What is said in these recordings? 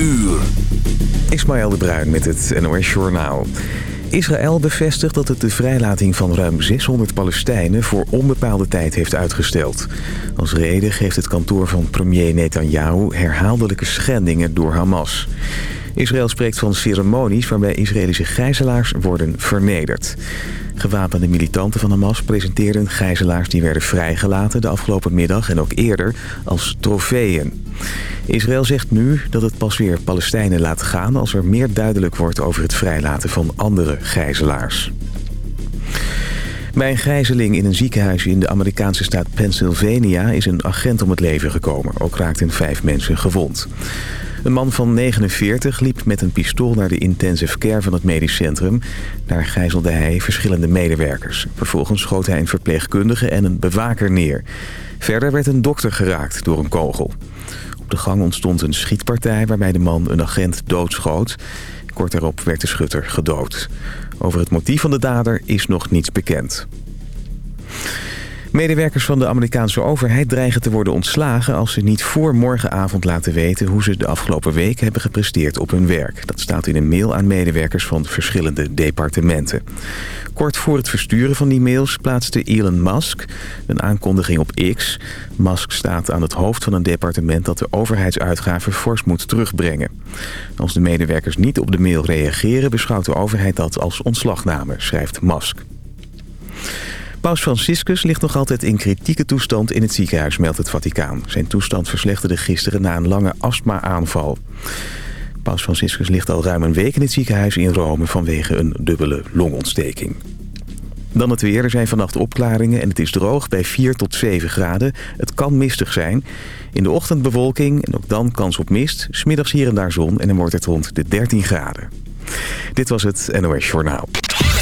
uur. Ismaël de Bruin met het NOS Journaal. Israël bevestigt dat het de vrijlating van ruim 600 Palestijnen voor onbepaalde tijd heeft uitgesteld. Als reden geeft het kantoor van premier Netanyahu herhaaldelijke schendingen door Hamas. Israël spreekt van ceremonies waarbij Israëlische gijzelaars worden vernederd. Gewapende militanten van Hamas presenteerden gijzelaars die werden vrijgelaten de afgelopen middag en ook eerder als trofeeën. Israël zegt nu dat het pas weer Palestijnen laat gaan als er meer duidelijk wordt over het vrijlaten van andere gijzelaars. Bij een gijzeling in een ziekenhuis in de Amerikaanse staat Pennsylvania is een agent om het leven gekomen. Ook raakten vijf mensen gewond. Een man van 49 liep met een pistool naar de intensive care van het medisch centrum. Daar gijzelde hij verschillende medewerkers. Vervolgens schoot hij een verpleegkundige en een bewaker neer. Verder werd een dokter geraakt door een kogel. Op de gang ontstond een schietpartij waarbij de man een agent doodschoot. Kort daarop werd de schutter gedood. Over het motief van de dader is nog niets bekend. Medewerkers van de Amerikaanse overheid dreigen te worden ontslagen... als ze niet voor morgenavond laten weten hoe ze de afgelopen week hebben gepresteerd op hun werk. Dat staat in een mail aan medewerkers van verschillende departementen. Kort voor het versturen van die mails plaatste Elon Musk een aankondiging op X. Musk staat aan het hoofd van een departement dat de overheidsuitgaven fors moet terugbrengen. Als de medewerkers niet op de mail reageren beschouwt de overheid dat als ontslagname, schrijft Musk. Paus Franciscus ligt nog altijd in kritieke toestand in het ziekenhuis, meldt het Vaticaan. Zijn toestand verslechterde gisteren na een lange astma-aanval. Paus Franciscus ligt al ruim een week in het ziekenhuis in Rome vanwege een dubbele longontsteking. Dan het weer. Er zijn vannacht opklaringen en het is droog bij 4 tot 7 graden. Het kan mistig zijn. In de ochtend bewolking en ook dan kans op mist. Smiddags hier en daar zon en dan wordt het rond de 13 graden. Dit was het NOS Journaal.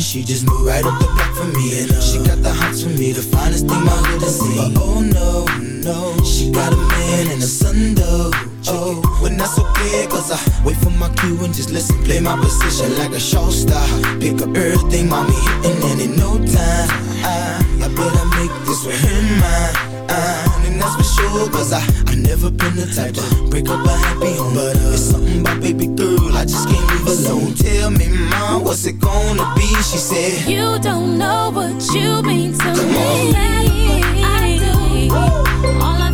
She just moved right up the block from me. She got the hots for me, the finest thing my hood has seen. But oh no, no, she got a man and a son though. Oh, when that's okay, cause I wait for my cue and just listen. Play my position like a show star. Pick up everything, mommy, and in no time, I, I better make this with him mine. And that's for sure, cause I, I never been the type to break up a happy home. But uh, it's something about baby girl, I just can't leave alone. Tell me, mom, what's it gonna be? She said, You don't know what you mean to me. I do. All I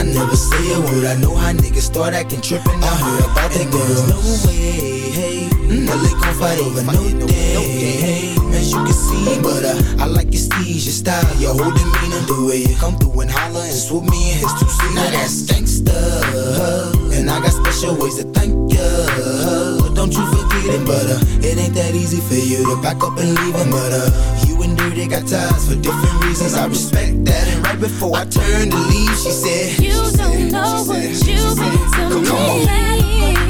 I never say a word. I know how niggas start acting trippin'. I heard about the girls. No way, hey. No, they gon' fight over no day, hey. As you can see, but uh, I like your steez, your style, your whole demeanor, the way you come through and holler and swoop me in his two seats. Now that's gangsta, and I got special ways to thank you. Don't you forget it, but uh, it ain't that easy for you to back up and leave him, but uh, you and Dirty got ties for different reasons. I respect that, and right before I turned to leave, she said, You don't know what you mean to Come- me.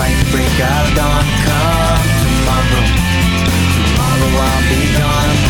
fight break of dawn. Come tomorrow. Tomorrow I'll be gone.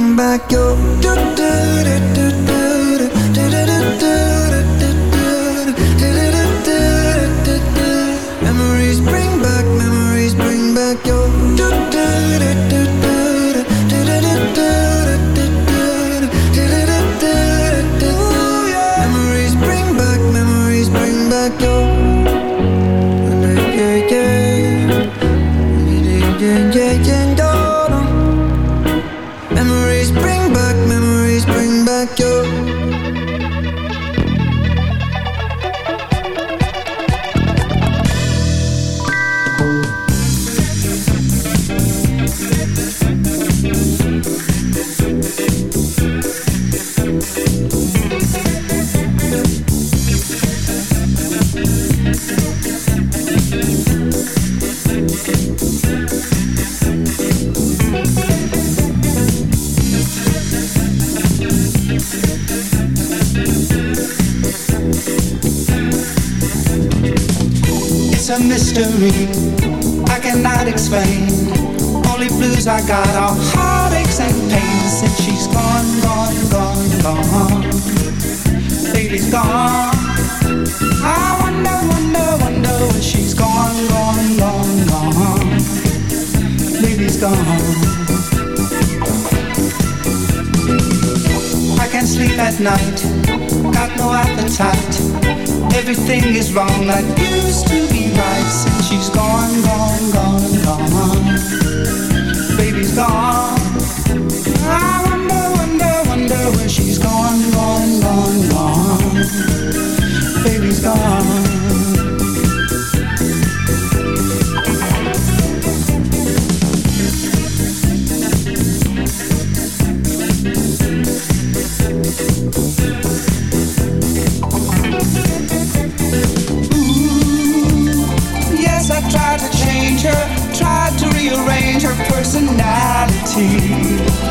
back your do do do do 心